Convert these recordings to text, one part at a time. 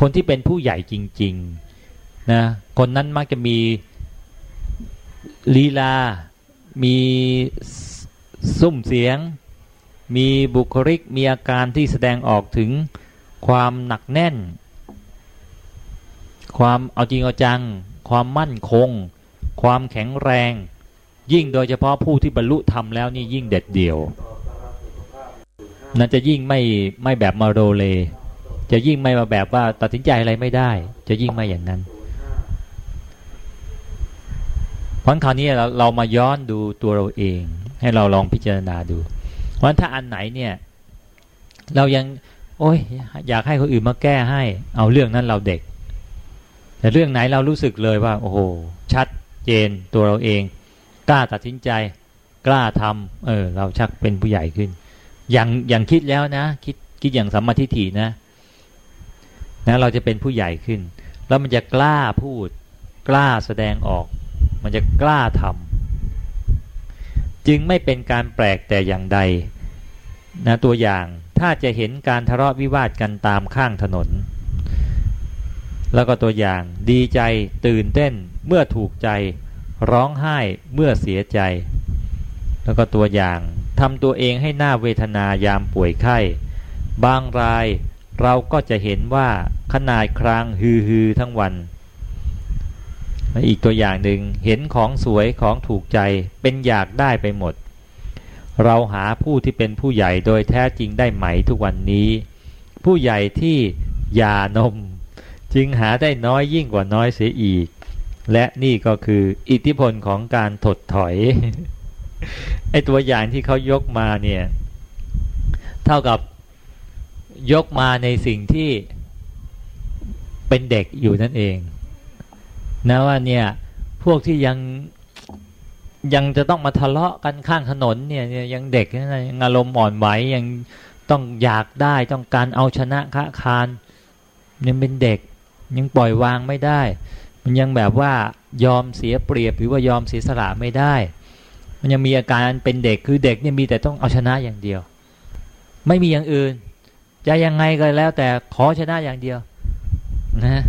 คนที่เป็นผู้ใหญ่จริงๆนะคนนั้นมักจะมีลีลา มีซุ้มเสียง มีบุคลิก มีอาการที่แสดงออกถึงความหนักแน่น ความเอาจริงเอาจัง ความมั่นคง ความแข็งแรง ยิ่งโดยเฉพาะผู้ที่บรรลุธรรมแล้วนี่ยิ่งเด็ดเดี่ยวนั่นจะยิ่งไม่ไม่แบบมาโรเล จะยิ่งไม่มาแบบว่าตัดสินใจอะไรไม่ได้ จะยิ่งไม่อย่างนั้นเพราะคราวนี้เราเรามาย้อนดูตัวเราเอง ให้เราลองพิจารณาดู เพราะถ้าอันไหนเนี่ย เรายัง โอ้ยอยากให้คนอื่นมาแก้ให้ เอาเรื่องนั้นเราเด็ก แต่เรื่องไหนเรารู้สึกเลยว่า โอ้โหชัดเจนตัวเราเอง กล้าตัดสินใจ กล้าทำเออ เราชักเป็นผู้ใหญ่ขึ้น อย่างอย่างคิดแล้วนะ คิดคิดอย่างสัมมาทิฏฐินะ นะเราจะเป็นผู้ใหญ่ขึ้น แล้วมันจะกล้าพูด กล้าแสดงออก มันจะกล้าทำจึงไม่เป็นการแปลกแต่อย่างใดนะตัวอย่างถ้าจะเห็นการทะเลาะวิวาทกันตามข้างถนน แล้วก็ตัวอย่างดีใจตื่นเต้นเมื่อถูกใจ ร้องไห้เมื่อเสียใจ แล้วก็ตัวอย่างทำตัวเองให้หน้าเวทนายามป่วยไข้ บางราย เราก็จะเห็นว่าขนาดครางฮือฮือทั้งวัน อีกตัวอย่างหนึ่งเห็นของสวยของถูกใจเป็นอยากได้ไปหมด เราหาผู้ที่เป็นผู้ใหญ่โดยแท้จริงได้ไหมทุกวันนี้ ผู้ใหญ่ที่ยานม จึงหาได้น้อยยิ่งกว่าน้อยเสียอีก และนี่ก็คืออิทธิพลของการถดถอยไอตัวอย่างที่เขายกมาเนี่ย เท่ากับ ยกมาในสิ่งที่เป็นเด็กอยู่นั่นเอง นะว่าเนี่ยพวกที่ยังยังจะต้องมาทะเลาะกันข้างถนนเนี่ยยังเด็กนะยังอารมณ์อ่อนไหวยังต้องอยากได้ต้องการเอาชนะค้าคารยังเป็นเด็กยังปล่อยวางไม่ได้ มันยังแบบว่ายอมเสียเปรียบหรือว่ายอมเสียสละไม่ได้ มันยังมีอาการเป็นเด็กคือเด็กเนี่ยมีแต่ต้องเอาชนะอย่างเดียว ไม่มีอย่างอื่น จะยังไงก็แล้ว แต่ขอชนะอย่างเดียว นะ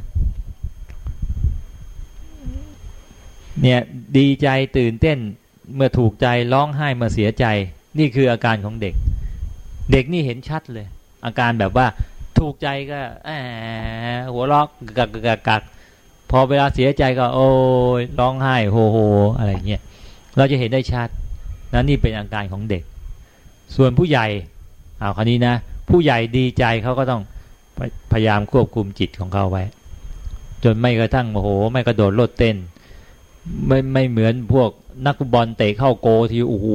เนี่ยดีใจตื่นเต้นเมื่อถูกใจร้องไห้เมื่อเสียใจ นี่คืออาการของเด็ก เด็กนี่เห็นชัดเลย อาการแบบว่าถูกใจก็แอบหัวเราะกักกักกักพอเวลาเสียใจก็ โอ้ยร้องไห้โฮโฮอะไรเงี้ยเราจะเห็นได้ชัดนะนี่เป็นอาการของเด็ก ส่วนผู้ใหญ่เอาคราวนี้นะ ผู้ใหญ่ดีใจเขาก็ต้องพยายามควบคุมจิตของเขาไว้ จนไม่กระทั่งโมโห ไม่กระโดดโลดเต้น ไม่ไม่เหมือนพวกนักบอลเตะเข้าโกทีโอ้โห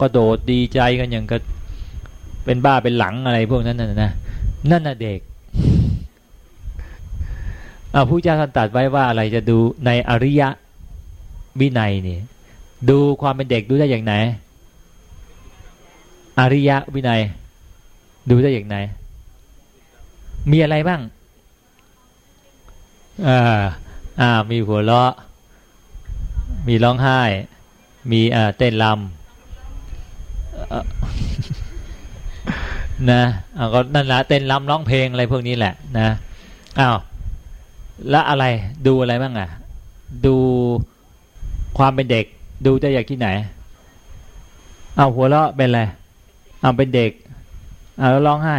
กระโดดดีใจกันอย่างก็เป็นบ้าเป็นหลังอะไรพวกนั้นน่ะนะนั่นน่ะเด็กอาผู้เจ้าท่านตัดไว้ว่าอะไรจะดูในอริยะวินัยนี่ดูความเป็นเด็กดูได้อย่างไหน อริยะวินัย ดูได้อย่างไหน มีอะไรบ้างอ่าอ่า มีหัวเราะ มีร้องไห้ มีอ่าเต้นลำนะอ่าก็นั่นละเต้นลำร้องเพลงอะไรพวกนี้แหละ นะอ้าวแล้วอะไรดูอะไรบ้างอะ ดูความเป็นเด็ก ดูได้อย่างที่ไหน เอาหัวเราะเป็นอะไรเอาเป็นเด็ก อ้าวร้องไห้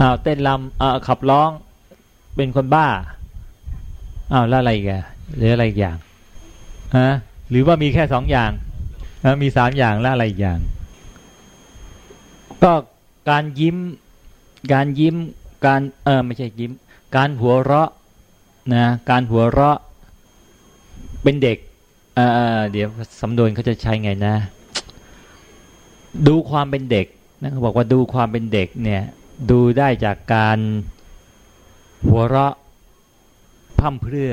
อ้าวเต้นลำอ้าวขับร้องเป็นคนบ้าอ้าวแล้วอะไรอีกอะหรืออะไรอีกอย่างฮะหรือว่ามีแค่สองอย่างมีสามอย่างแล้วอะไรอีกอย่าง ก็การยิ้ม การยิ้มการเออไม่ใช่ยิ้ม การหัวเราะนะการหัวเราะเป็นเด็กเออเดี๋ยวสำนวนเขาจะใช้ไงนะ ดูความเป็นเด็ก นะเขาบอกว่าดูความเป็นเด็กเนี่ยดูได้จากการหัวเราะพั่มเพื่อ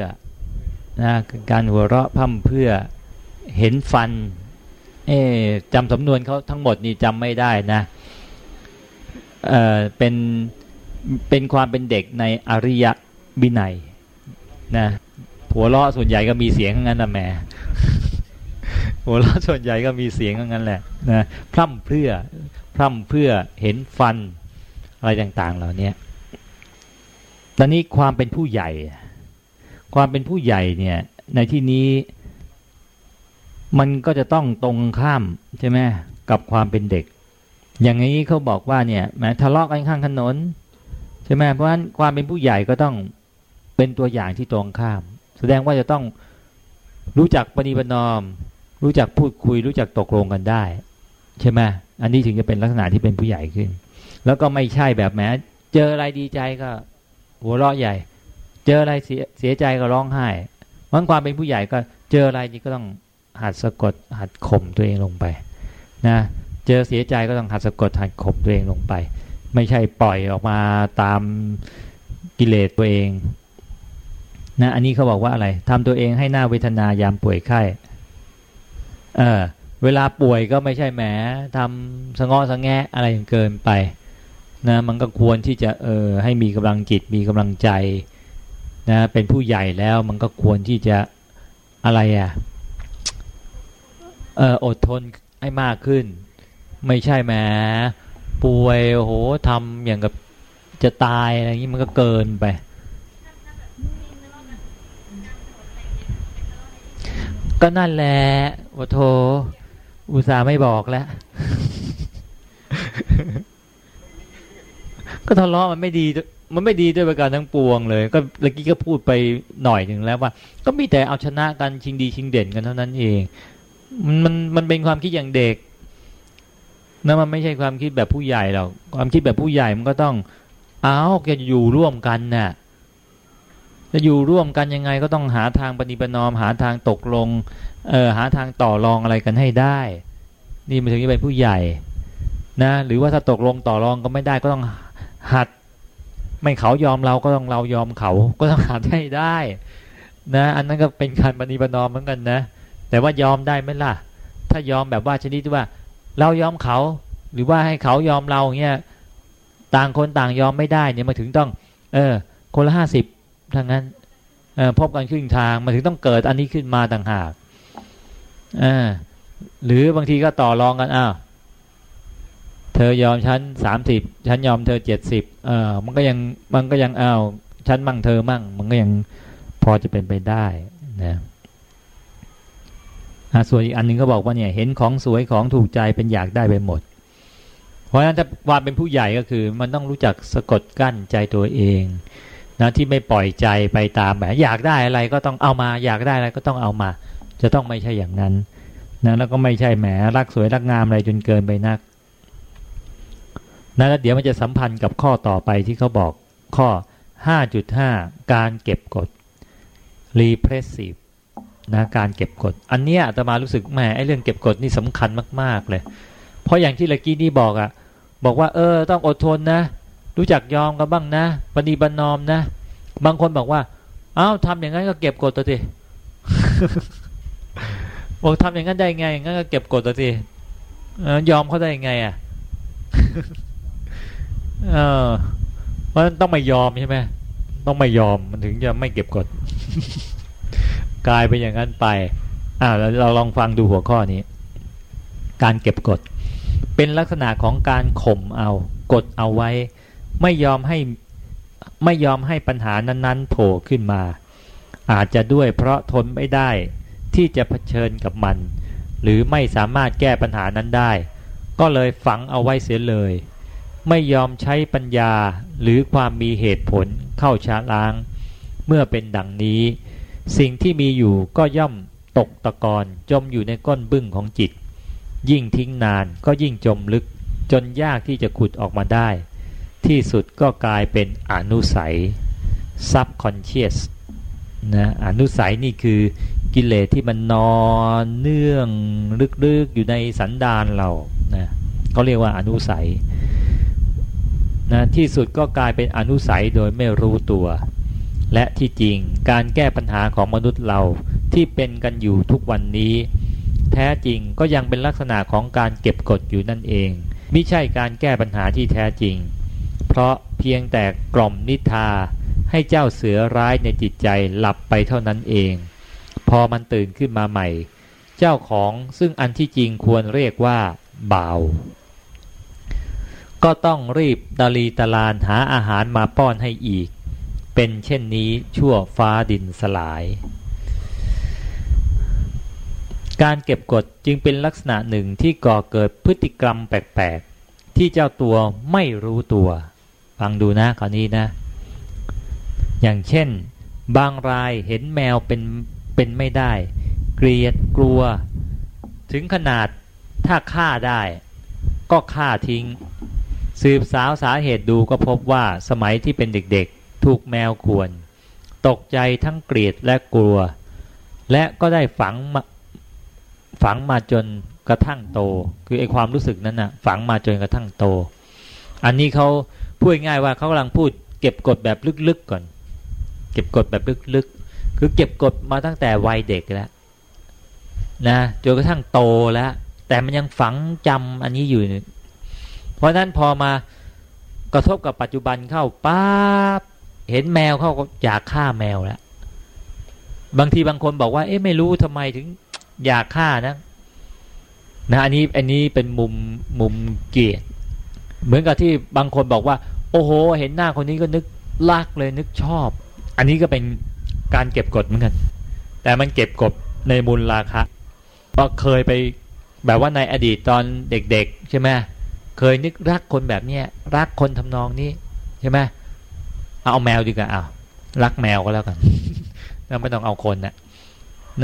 นะการหัวเราะพั่มเพื่อเห็นฟัน เอ๊จำสำนวนเขาทั้งหมดนี่จำไม่ได้นะเออเป็นเป็นความเป็นเด็กในอริยบินัยนะหัวเราะส่วนใหญ่ก็มีเสียงงั้นนะแม่หัวเราะส่วนใหญ่ก็มีเสียงงั้นแหละนะพร่ำเพื่อ พร่ำเพื่อเห็นฟันอะไรต่างๆ เหล่านี้ตอนนี้ความเป็นผู้ใหญ่ ความเป็นผู้ใหญ่เนี่ยในที่นี้มันก็จะต้องตรงข้ามใช่ไหมกับความเป็นเด็ก อย่างนี้เขาบอกว่าเนี่ยแม้ทะเลาะกันข้างถนนใช่ไหมเพราะฉะนั้นความเป็นผู้ใหญ่ก็ต้องเป็นตัวอย่างที่ตรงข้าม แสดงว่าจะต้องรู้จักปฏิบัตินอม รู้จักพูดคุย รู้จักตกลงกันได้ ใช่ไหม อันนี้ถึงจะเป็นลักษณะที่เป็นผู้ใหญ่ขึ้น แล้วก็ไม่ใช่แบบแม้เจออะไรดีใจก็ หัวเราะใหญ่ เจออะไรเสียเสียใจก็ร้องไห้วันความเป็นผู้ใหญ่ก็เจออะไรนี่ก็ต้องหัดสะกดหัดข่มตัวเองลงไปนะเจอเสียใจก็ต้องหัดสะกดหัดข่มตัวเองลงไป ไม่ใช่ปล่อยออกมาตามกิเลสตัวเองนะอันนี้เขาบอกว่าอะไรทำตัวเองให้หน้าเวทนายามป่วยไข้เออ เวลาป่วยก็ไม่ใช่แหมทำสงอสงแงะอะไรอย่างเกินไปนะมันก็ควรที่จะเออให้มีกำลังจิตมีกำลังใจนะเป็นผู้ใหญ่แล้วมันก็ควรที่จะอะไรอะเอออดทนให้มากขึ้น ไม่ใช่แหมป่วยโหทำอย่างกับจะตายอะไรอย่างนี้มันก็เกินไป ก็นั่นแหละวโท อุตส่าห์ไม่บอกแล้ว ก็ทะเลาะมันไม่ดี มันไม่ดีด้วยประการทั้งปวงเลย ก็เมื่อกี้ก็พูดไปหน่อยหนึ่งแล้วว่า ก็มีแต่เอาชนะกันชิงดีชิงเด่นกันเท่านั้นเอง มันมันมันเป็นความคิดอย่างเด็กนะมันไม่ใช่ความคิดแบบผู้ใหญ่หรอกความคิดแบบผู้ใหญ่มันก็ต้อง เอาจะอยู่ร่วมกันนะ่ะ จะอยู่ร่วมกันยังไงก็ต้องหาทางปฏิบัตินอม หาทางตกลงเออหาทางต่อรองอะไรกันให้ได้ นี่มันถึงจะเป็นผู้ใหญ่นะหรือว่าถ้าตกลงต่อรองก็ไม่ได้ก็ต้องหัด ไม่เขายอมเราก็ต้องเรายอมเขาก็ต้องหัดให้ได้นะอันนั้นก็เป็นการปฏิบัตินอมเหมือนกันนะ แต่ว่ายอมได้ไหมล่ะ ถ้ายอมแบบว่าชนิดที่ว่า เรายอมเขาหรือว่าให้เขายอมเราเงี้ยต่างคนต่างยอมไม่ได้เนี่ยมาถึงต้อง เออ คนละห้าสิบ ถ้างั้นพบกันครึ่งทางมันถึงต้องเกิดอันนี้ขึ้นมาต่างหากหรือบางทีก็ต่อรองกันอ้าวเธอยอมฉันสามสิบฉันยอมเธอเจ็ดสิบเออมันก็ยังมันก็ยังอ้าวฉันมั่งเธอมั่ง มันก็ยังพอจะเป็นไปได้นะส่วนอีกอันนึงก็บอกว่าเนี่ย เห็นของสวยของถูกใจเป็นอยากได้ไปหมด เพราะฉะนั้นถ้าว่าเป็นผู้ใหญ่ก็คือ มันต้องรู้จักสะกดกั้นใจตัวเอง นะที่ไม่ปล่อยใจไปตามแบบอยากได้อะไรก็ต้องเอามา อยากได้อะไรก็ต้องเอามา จะต้องไม่ใช่อย่างนั้นนะแล้วก็ไม่ใช่แหมรักสวยรักงามอะไรจนเกินไปนักนะแล้วเดี๋ยวมันจะสัมพันธ์กับข้อต่อไปที่เขาบอกข้อ 5.5 การเก็บกด repressive นะการเก็บกด อันเนี้ยอาตมารู้สึกแหมไอ้เรื่องเก็บกดนี่สำคัญมาก ๆ เลย เพราะอย่างที่เลกี้นี่บอกอะ่ะ บอกว่าเออต้องอดทนนะ รู้จักยอมกันบ้างนะปฏิบัตินอมนะ บางคนบอกว่า เอ้าทำอย่างนั้นก็เก็บกดตัวสิบอกทำอย่างนั้นได้ไงงั้นก็เก็บกดตัวสิยอมเขาได้ยังไงอะเออเพราะต้องไม่ยอมใช่ไหมต้องไม่ยอมมันถึงจะไม่เก็บกดกลายเป็นอย่างนั้นไปอ่าเราลองฟังดูหัวข้อนี้ การเก็บกด เป็นลักษณะของการข่มเอา กดเอาไว้ ไม่ยอมให้ไม่ยอมให้ปัญหานั้นๆโผล่ขึ้นมา อาจจะด้วยเพราะทนไม่ได้ที่จะเผชิญกับมัน หรือไม่สามารถแก้ปัญหานั้นได้ ก็เลยฝังเอาไว้เสียเลย ไม่ยอมใช้ปัญญาหรือความมีเหตุผลเข้าชาล้าง เมื่อเป็นดังนี้ สิ่งที่มีอยู่ก็ย่อมตกตะกอนจมอยู่ในก้นบึ้งของจิต ยิ่งทิ้งนานก็ยิ่งจมลึกจนยากที่จะขุดออกมาได้ ที่สุดก็กลายเป็นอนุสัย subconscious นะอนุสัยนี่คือกิเลสที่มันนอนเนื่องลึกๆอยู่ในสันดานเรานะเขาเรียกว่าอนุสัยนะที่สุดก็กลายเป็นอนุสัยโดยไม่รู้ตัว และที่จริงการแก้ปัญหาของมนุษย์เราที่เป็นกันอยู่ทุกวันนี้ แท้จริงก็ยังเป็นลักษณะของการเก็บกดอยู่นั่นเอง ไม่ใช่การแก้ปัญหาที่แท้จริง เพราะเพียงแต่กล่อมนิทาให้เจ้าเสือร้ายในจิตใจหลับไปเท่านั้นเอง พอมันตื่นขึ้นมาใหม่ เจ้าของซึ่งอันที่จริงควรเรียกว่าเบาก็ต้องรีบดาลีตลานหาอาหารมาป้อนให้อีก เป็นเช่นนี้ชั่วฟ้าดินสลาย การเก็บกดจึงเป็นลักษณะหนึ่งที่ก่อเกิดพฤติกรรมแปลกๆ ที่เจ้าตัวไม่รู้ตัว ฟังดูนะคราวนี้นะ อย่างเช่น บางรายเห็นแมวเป็นเป็นไม่ได้ เกลียดกลัว ถึงขนาดถ้าฆ่าได้ ก็ฆ่าทิ้ง สืบสาวสาเหตุดูก็พบว่าสมัยที่เป็นเด็กๆ ถูกแมวข่วน ตกใจทั้งเกลียดและกลัว และก็ได้ฝังมาฝังมาจนกระทั่งโต คือไอความรู้สึกนั้นนะ่ะฝังมาจนกระทั่งโต อันนี้เขา พูดง่ายว่าเขากำลังพูดเก็บกดแบบลึกๆก่อน เก็บกดแบบลึกๆ คือเก็บกดมาตั้งแต่วัยเด็กแล้วนะจนกระทั่งโตแล้ว แต่มันยังฝังจำอันนี้อยู่ เพราะนั้นพอมากระทบกับปัจจุบันเข้าป๊าบเห็นแมวเขาก็อยากฆ่าแมวแล้วบางทีบางคนบอกว่า เอ๊ะไม่รู้ทำไมถึงอยากฆ่านะนะอันนี้อันนี้เป็นมุมมุมเกลียดเหมือนกับที่บางคนบอกว่า โอ้โห เห็นหน้าคนนี้ก็นึกรักเลยนึกชอบ อันนี้ก็เป็นการเก็บกดเหมือนกัน แต่มันเก็บกดในมูลราคาเพราะเคยไปแบบว่าในอดีตตอนเด็กๆ ใช่ไหมเคยนึกรักคนแบบเนี้ยรักคนทำนองนี้ใช่ไหมเอาแมวดีกว่าเอารักแมวก็แล้วกันแล้วไม่ต้องเอาคนนะ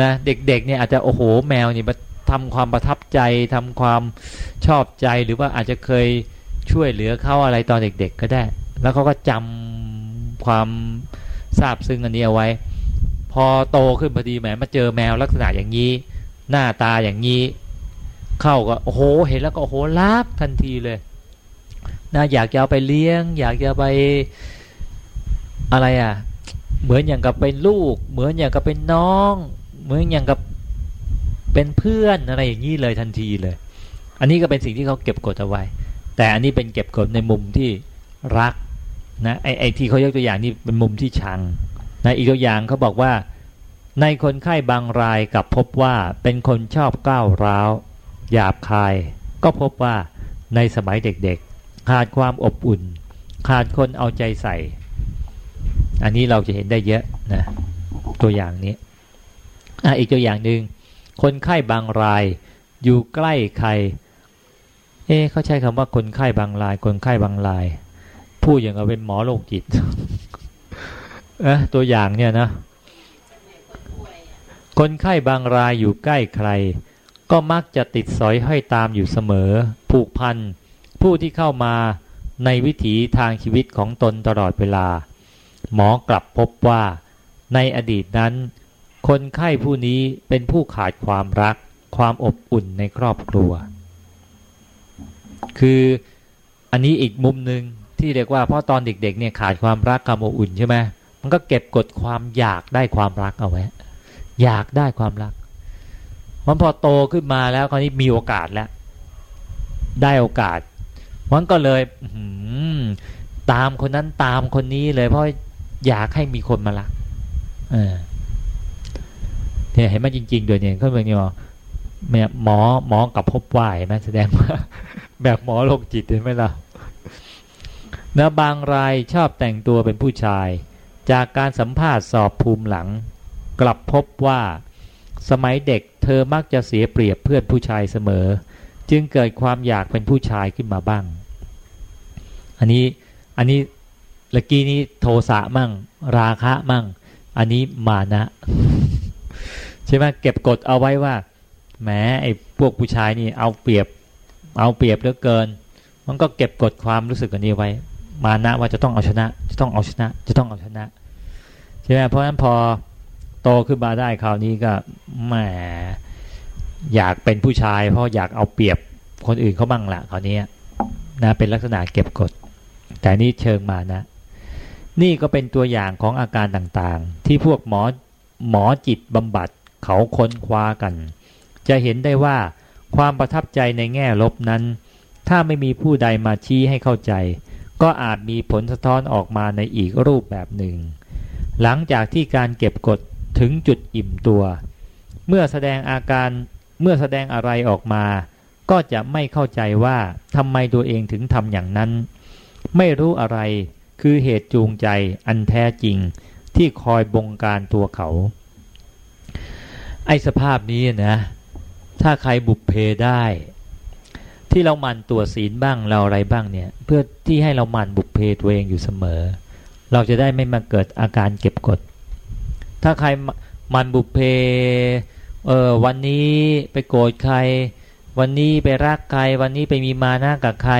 นะเด็กๆเนี่ยอาจจะโอ้โหแมวนี่มาทำความประทับใจทำความชอบใจหรือว่าอาจจะเคย ช่วยเหลือเขาอะไรตอนเด็ก ๆ ก็ได้ แล้วเขาก็จำความทราบซึ้งอันนี้เอาไว้ พอโตขึ้นพอดีแหมมาเจอแมวลักษณะอย่างนี้ หน้าตาอย่างนี้ เข้าก็โอ้โหเห็นแล้วก็โอ้โหรักทันทีเลยนะอยากจะเอาไปเลี้ยง อยากจะไปอะไรอะ เหมือนอย่างกับเป็นลูก เหมือนอย่างกับเป็นน้อง เหมือนอย่างกับเป็นเพื่อนอะไรอย่างนี้เลยทันทีเลย อันนี้ก็เป็นสิ่งที่เขาเก็บกดเอาไว้ แต่อันนี้เป็นเก็บกดในมุมที่รักนะไอไอที่เขายกตัวอย่างนี่เป็นมุมที่ชังนะอีกตัวอย่างเขาบอกว่า ในคนไข้บางรายกับพบว่าเป็นคนชอบก้าวร้าวหยาบคาย ก็พบว่าในสมัยเด็กๆ ขาดความอบอุ่น ขาดคนเอาใจใส่ อันนี้เราจะเห็นได้เยอะนะตัวอย่างนี้อะอีกตัวอย่างหนึ่งคนไข้บางรายอยู่ใกล้ใคร เอ๊เขาใช้คำว่าคนไข้บางราย คนไข้บางราย พูดอย่างกับเป็นหมอโรคจิตเอะตัวอย่างเนี่ยนะ คนไข้บางรายอยู่ใกล้ใคร ก็มักจะติดสอยห้อยตามอยู่เสมอ ผูกพัน ผู้ที่เข้ามาในวิถีทางชีวิตของตนตลอดเวลา หมอกลับพบว่าในอดีตนั้น คนไข้ผู้นี้เป็นผู้ขาดความรัก ความอบอุ่นในครอบครัว คืออันนี้อีกมุมหนึ่งที่เรียกว่าเพราะตอนเด็กๆเนี่ยขาดความรักความอบอุ่นใช่ไหมมันก็เก็บกดความอยากได้ความรักเอาไว้ อยากได้ความรักมันพอโตขึ้นมาแล้วคราวนี้มีโอกาสแล้ว ได้โอกาสมันก็เลยตามคนนั้นตามคนนี้เลยเพราะอยากให้มีคนมารักเออเนี่ยเห็นไหมจริง ๆ โดยเนี่ยเขาเป็นเนี่ยหมอหมอกับพบว่าเห็นไหมแสดงว่า แบบหมอโรคจิตเห็นไหมล่ะนะบางรายชอบแต่งตัวเป็นผู้ชาย จากการสัมภาษณ์สอบภูมิหลัง กลับพบว่า สมัยเด็กเธอมักจะเสียเปรียบเพื่อนผู้ชายเสมอ จึงเกิดความอยากเป็นผู้ชายขึ้นมาบ้าง อันนี้อันนี้เมื่อกี้นี้โทสะมั่ง ราคะมั่ง อันนี้มานะใช่ไหมเก็บกดเอาไว้ว่าแหมไอ้พวกผู้ชายนี่เอาเปรียบ เอาเปรียบเหลือเกิน มันก็เก็บกดความรู้สึกอันนี้ไว้ มานะว่าจะต้องเอาชนะ จะต้องเอาชนะ จะต้องเอาชนะใช่ไหมเพราะฉะนั้นพอโตขึ้นมาได้คราวนี้ก็แหมอยากเป็นผู้ชาย เพราะอยากเอาเปรียบคนอื่นเขาบ้างละคราวนี้นะเป็นลักษณะเก็บกด แต่นี่เชิงมานะ นี่ก็เป็นตัวอย่างของอาการต่างๆ ที่พวกหมอหมอจิตบำบัดเขาค้นคว้ากัน จะเห็นได้ว่า ความประทับใจในแง่ลบนั้น ถ้าไม่มีผู้ใดมาชี้ให้เข้าใจ ก็อาจมีผลสะท้อนออกมาในอีกรูปแบบหนึ่ง หลังจากที่การเก็บกดถึงจุดอิ่มตัว เมื่อแสดงอาการเมื่อแสดงอะไรออกมา ก็จะไม่เข้าใจว่าทำไมตัวเองถึงทำอย่างนั้น ไม่รู้อะไรคือเหตุจูงใจอันแท้จริงที่คอยบงการตัวเขา ไอสภาพนี้นะ ถ้าใครบุกเพได้ ที่เราหมั่นตัวศีลบ้างเราอะไรบ้างเนี่ย เพื่อที่ให้เราหมั่นบุกเพตัวเองอยู่เสมอ เราจะได้ไม่มาเกิดอาการเก็บกด ถ้าใครมันบุกเพเออวันนี้ไปโกรธใคร วันนี้ไปรักใคร วันนี้ไปมีมานะกับใคร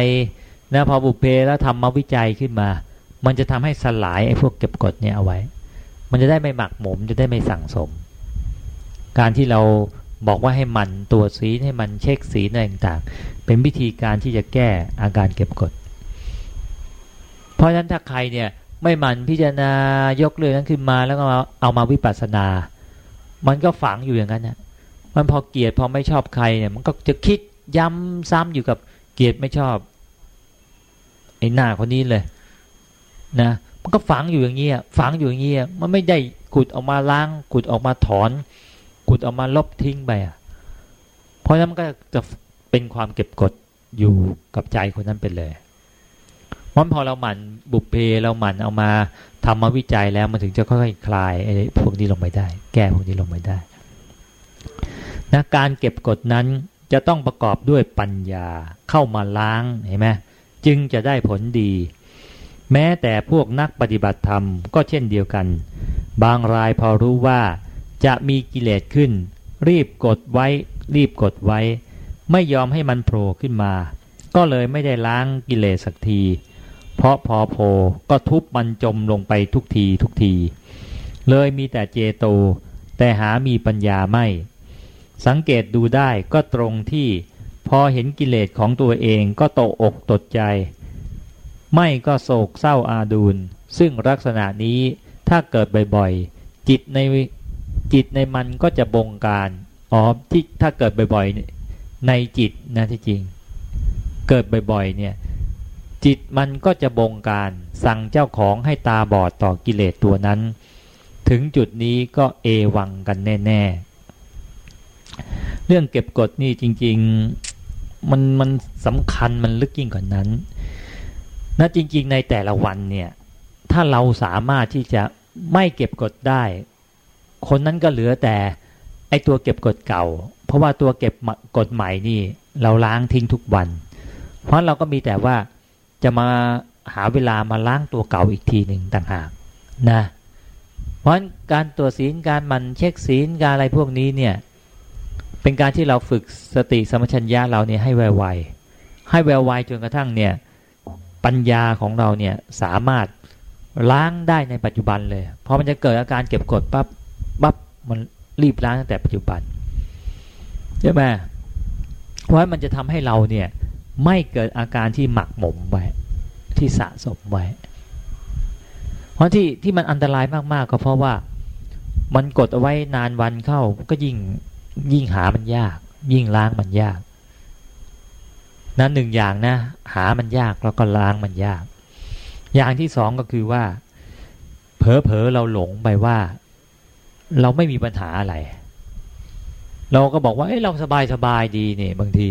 นะพอบุกเพแล้วทำมาวิจัยขึ้นมา มันจะทำให้สลายไอ้พวกเก็บกดเนี่ยเอาไว้ มันจะได้ไม่หมักหมมจะได้ไม่สั่งสม การที่เรา บอกว่าให้มันตัวสีให้มันเช็คสีอะไรต่างๆ เป็นวิธีการที่จะแก้อาการเก็บกด เพราะฉะนั้นถ้าใครเนี่ยไม่มันพิจารณายกเรื่องนั้นขึ้นมาแล้วก็เอามาวิปัสสนา มันก็ฝังอยู่อย่างนั้นนะมันพอเกลียดพอไม่ชอบใครเนี่ยมันก็จะคิดย้ำซ้ำอยู่กับเกลียดไม่ชอบไอ้หน้าคนนี้เลยนะมันก็ฝังอยู่อย่างเงี้ยฝังอยู่อย่างเงี้ยมันไม่ได้ขุดออกมาล้างขุดออกมาถอน ขุดออกมาลบทิ้งไปอะเพราะนั้นมันก็จะเป็นความเก็บกดอยู่กับใจคนนั้นไปเลยมันพอเราหมั่นบุพเพเราหมั่นเอามาทำมาวิจัยแล้วมันถึงจะค่อยๆคลายไอ้พวกนี้ลงไปได้ แก้พวกนี้ลงไปได้นะการเก็บกดนั้นจะต้องประกอบด้วยปัญญาเข้ามาล้างเห็นไหมจึงจะได้ผลดี แม้แต่พวกนักปฏิบัติธรรมก็เช่นเดียวกัน บางรายพอรู้ว่า จะมีกิเลสขึ้น รีบกดไว้ รีบกดไว้ ไม่ยอมให้มันโผล่ขึ้นมา ก็เลยไม่ได้ล้างกิเลสสักที เพราะพอโผล่ก็ทุบมันจมลงไปทุกทีทุกที เลยมีแต่เจโต แต่หามีปัญญาไม่ สังเกตดูได้ก็ตรงที่พอเห็นกิเลสของตัวเองก็ตกอกตดใจ ไม่ก็โศกเศร้าอาดูลซึ่งลักษณะนี้ถ้าเกิดบ่อยๆ จิตใน จิตในมันก็จะบงการอ๋อที่ถ้าเกิดบ่อยๆในจิตนะที่จริง เกิดบ่อยๆเนี่ยจิตมันก็จะบงการสั่งเจ้าของให้ตาบอดต่อกิเลสตัวนั้น ถึงจุดนี้ก็เอวังกันแน่ ๆ เรื่องเก็บกดนี่จริง ๆ มันมันสำคัญมันลึกยิ่งกว่านั้นนะจริง ๆ ในแต่ละวันเนี่ย ถ้าเราสามารถที่จะไม่เก็บกดได้ คนนั้นก็เหลือแต่ไอตัวเก็บกดเก่า เพราะว่าตัวเก็บกดใหม่นี่เราล้างทิ้งทุกวัน เพราะเราก็มีแต่ว่าจะมาหาเวลามาล้างตัวเก่าอีกทีหนึ่งต่างหากนะเพราะการตัวศีลการมันเช็คศีลการอะไรพวกนี้เนี่ยเป็นการที่เราฝึกสติสมัชัญญาเราเนี่ยให้ไวๆให้แววไวจนกระทั่งเนี่ยปัญญาของเราเนี่ยสามารถล้างได้ในปัจจุบันเลยพอมันจะเกิดอาการเก็บกดปั๊บ ปั๊บมันรีบล้างตั้งแต่ปัจจุบันใช่ไหมเพราะมันจะทำให้เราเนี่ยไม่เกิดอาการที่หมักหมมไว้ที่สะสมไว้ เพราะที่ที่มันอันตรายมากๆก็เพราะว่ามันกดเอาไว้นานวันเข้าก็ยิ่งยิ่งหามันยาก ยิ่งล้างมันยากนั้นหนึ่งอย่างนะ หามันยากแล้วก็ล้างมันยาก อย่างที่สองก็คือว่า เผลอๆเราหลงไปว่า เราไม่มีปัญหาอะไร เราก็บอกว่า เอ้เราสบายสบายดีเนี่ยบางที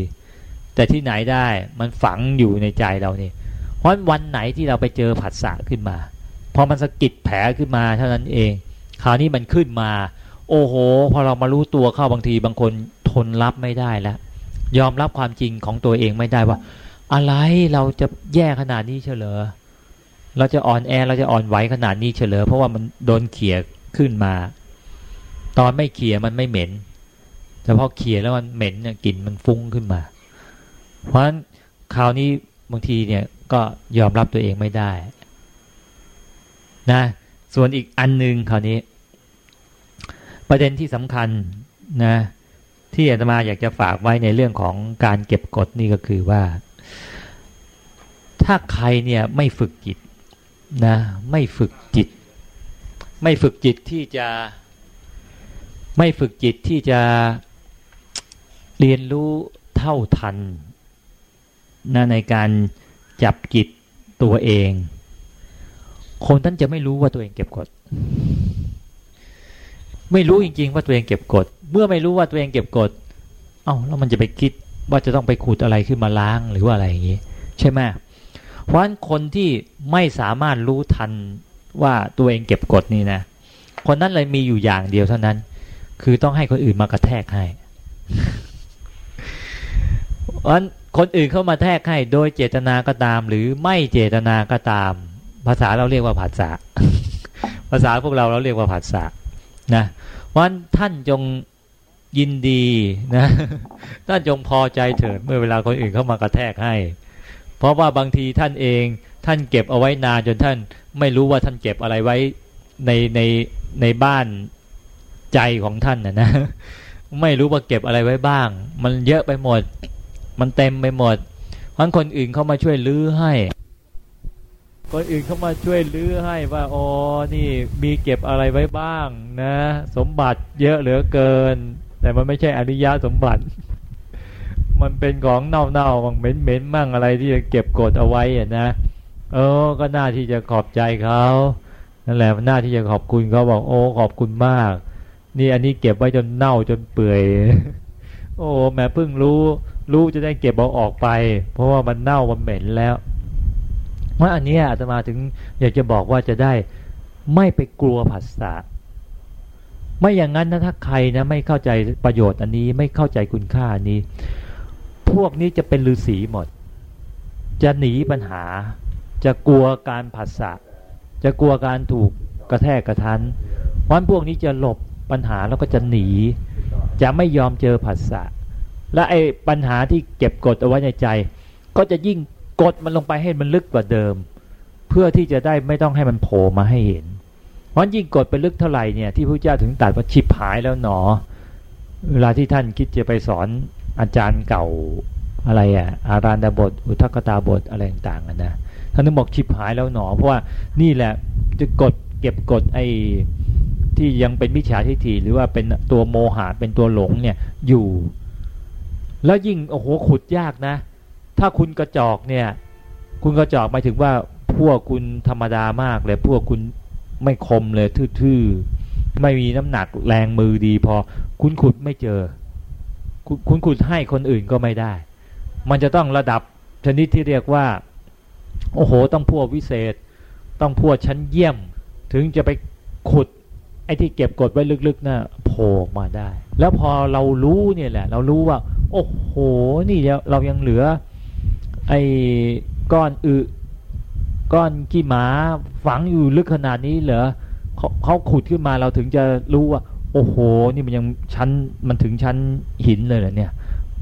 แต่ที่ไหนได้มันฝังอยู่ในใจเราเนี่ยเพราะวันไหนที่เราไปเจอผัสสะขึ้นมา พอมันสะกิดแผลขึ้นมาเท่านั้นเอง คราวนี้มันขึ้นมา โอ้โห พอเรามารู้ตัวเข้าบางทีบางคนทนรับไม่ได้แล้ว ยอมรับความจริงของตัวเองไม่ได้ว่า อะไรเราจะแย่ขนาดนี้เฉลอเราจะอ่อนแอเราจะอ่อนไหวขนาดนี้เฉลอเพราะว่ามันโดนเขี่ยขึ้นมา ตอนไม่เขี่ยมันไม่เหม็น แต่พอเขี่ยแล้วมันเหม็นเนี่ยกลิ่นมันฟุ้งขึ้นมา เพราะฉะนั้นคราวนี้บางทีเนี่ยก็ยอมรับตัวเองไม่ได้นะส่วนอีกอันหนึ่งคราวนี้ ประเด็นที่สำคัญนะที่อาตมาอยากจะฝากไว้ในเรื่องของการเก็บกดนี่ก็คือว่า ถ้าใครเนี่ยไม่ฝึกจิตนะไม่ฝึกจิต ไม่ฝึกจิตที่จะ ไม่ฝึกจิตที่จะเรียนรู้เท่าทันนะในการจับจิตตัวเอง คนท่านจะไม่รู้ว่าตัวเองเก็บกด ไม่รู้จริง ๆ ว่าตัวเองเก็บกด เมื่อไม่รู้ว่าตัวเองเก็บกด เอา้าแล้วมันจะไปคิดว่าจะต้องไปขุดอะไรขึ้นมาล้างหรือว่าอะไรอย่างนี้ ใช่ไหมเพเพราะฉะนั้นคนที่ไม่สามารถรู้ทันว่าตัวเองเก็บกดนี่นะ คนนั้นเลยมีอยู่อย่างเดียวเท่านั้น คือต้องให้คนอื่นมากระแทกให้เพราะฉะนั้นคนอื่นเข้ามาแทกให้ โดยเจตนาก็ตาม หรือไม่เจตนาก็ตาม ภาษาเราเรียกว่าผัสสะภาษาพวกเราเราเรียกว่าผัสสะนะวันท่านจงยินดีนะท่านจงพอใจเถิดเมื่อเวลาคนอื่นเข้ามากระแทกให้ เพราะว่าบางทีท่านเองท่านเก็บเอาไว้นานจนท่านไม่รู้ว่าท่านเก็บอะไรไว้ในในในบ้าน ใจของท่านนะนะไม่รู้ว่าเก็บอะไรไว้บ้าง มันเยอะไปหมด มันเต็มไปหมดเพราะคนอื่นเข้ามาช่วยลื้อให้ คนอื่นเข้ามาช่วยลื้อให้ว่าอ๋อนี่มีเก็บอะไรไว้บ้างนะ สมบัติเยอะเหลือเกิน แต่มันไม่ใช่อริยสมบัติ มันเป็นของเน่าๆมันเหม็นๆมั่งอะไรที่จะเก็บกดเอาไว้อะนะเออก็น่าที่จะขอบใจเขานั่นแหละน่าที่จะขอบคุณเขาบอกโอ้ขอบคุณมาก นี่อันนี้เก็บไว้จนเน่าจนเปื่อย โอ้แม่เพิ่งรู้ รู้จะได้เก็บเอาออกไป เพราะว่ามันเน่ามันเหม็นแล้วว่าอันนี้อาตมาถึงอยากจะบอกว่าจะได้ไม่ไปกลัวผัสสะไม่อย่างนั้นนะถ้าใครนะไม่เข้าใจประโยชน์อันนี้ไม่เข้าใจคุณค่านี้ พวกนี้จะเป็นฤาษีหมด จะหนีปัญหา จะกลัวการผัสสะจะกลัวการถูกกระแทกกระทันวันพวกนี้จะหลบ ปัญหาแล้วก็จะหนี จะไม่ยอมเจอผัสสะและไอ้ปัญหาที่เก็บกดเอาไว้ในใจ ก็จะยิ่งกดมันลงไปให้มันลึกกว่าเดิม เพื่อที่จะได้ไม่ต้องให้มันโผล่มาให้เห็น เพราะยิ่งกดไปลึกเท่าไหร่เนี่ยที่พระเจ้าถึงตัดว่าฉิบหายแล้วหนอ เวลาที่ท่านคิดจะไปสอนอาจารย์เก่าอะไรอะอารานดาบท อุทกตาบทอะไรต่างๆนะท่านนึกบอกฉิบหายแล้วหนอ เพราะว่านี่แหละจะกดเก็บกดไอ้ ที่ยังเป็นมิจฉาทิฏฐิหรือว่าเป็นตัวโมหะเป็นตัวหลงเนี่ยอยู่ แล้วยิ่งโอ้โหขุดยากนะ ถ้าคุณกระจอกเนี่ย คุณกระจอกหมายถึงว่าพวกคุณธรรมดามากเลย พวกคุณไม่คมเลยทื่อๆไม่มีน้ำหนักแรงมือดีพอ คุณขุดไม่เจอ คุณขุดให้คนอื่นก็ไม่ได้ มันจะต้องระดับชนิดที่เรียกว่า โอ้โห ต้องพวกวิเศษ ต้องพวกชั้นเยี่ยม ถึงจะไปขุด อ้ที่เก็บกดไว้ลึกๆนะ่ะโผล่มาได้ แล้วพอเรารู้เนี่ยแหละ เรารู้ว่า โอ้โห นี่เรายังเหลือ ไอ้ก้อนอึก้อนขี้หมาฝังอยู่ลึกขนาดนี้เหรอเขาเขาขุดขึ้นมาเราถึงจะรู้ว่า โอ้โห นี่มันยังชั้นมันถึงชั้นหินเลยเหรอเนี่ย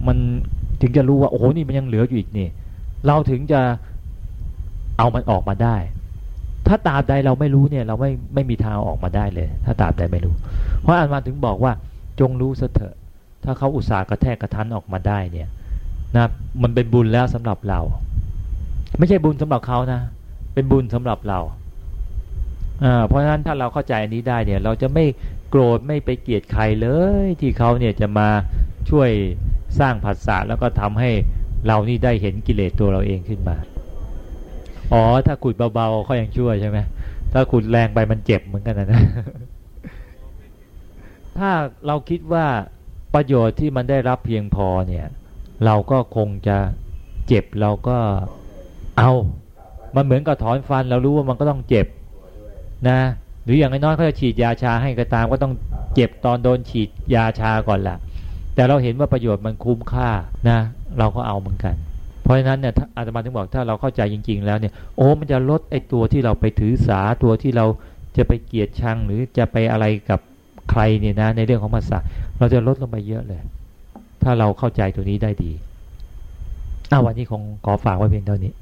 มันถึงจะรู้ว่าโอ้โหนี่มันยังเหลืออยู่อีกนี่ เราถึงจะเอามันออกมาได้ ถ้าตาบใดเราไม่รู้เนี่ย เราไม่ไม่มีทางออกมาได้เลย ถ้าตาบใดไม่รู้ เพราะอันมาถึงบอกว่าจงรู้เถอะ ถ้าเขาอุตส่าห์กระแทกกระทันออกมาได้เนี่ยนะมันเป็นบุญแล้วสำหรับเรา ไม่ใช่บุญสำหรับเขานะ เป็นบุญสำหรับเราเพราะฉะนั้นถ้าเราเข้าใจอันนี้ได้เนี่ย เราจะไม่โกรธไม่ไปเกลียดใครเลย ที่เขาเนี่ยจะมาช่วยสร้างผัสสะแล้วก็ทำให้เรานี่ได้เห็นกิเลสตัวเราเองขึ้นมา อ๋อ ถ้าขุดเบาๆเขายังช่วยใช่ไหมถ้าขุดแรงไปมันเจ็บเหมือนกันนะถ้าเราคิดว่าประโยชน์ที่มันได้รับเพียงพอเนี่ย เราก็คงจะเจ็บเราก็เอา มันเหมือนกับถอนฟันเรารู้ว่ามันก็ต้องเจ็บนะ หรืออย่างน้อยเขาจะฉีดยาชาให้ก็ตามก็ต้องเจ็บตอนโดนฉีดยาชาก่อนละแต่เราเห็นว่าประโยชน์มันคุ้มค่านะ เราก็เอาเหมือนกัน ราะฉะนั้นเนี่ยอาตมาถึงบอกถ้าเราเข้าใจจริง ๆ แล้วเนี่ยโอ้มันจะลดไอ้ตัวที่เราไปถือสาตัวที่เราจะไปเกลียดชังหรือจะไปอะไรกับใครเนี่ยนะ ในเรื่องของภาษาเราจะลดลงไปเยอะเลย ถ้าเราเข้าใจตัวนี้ได้ดีอ้าวันนี้คงขอฝากไว้เพียงเท่านี้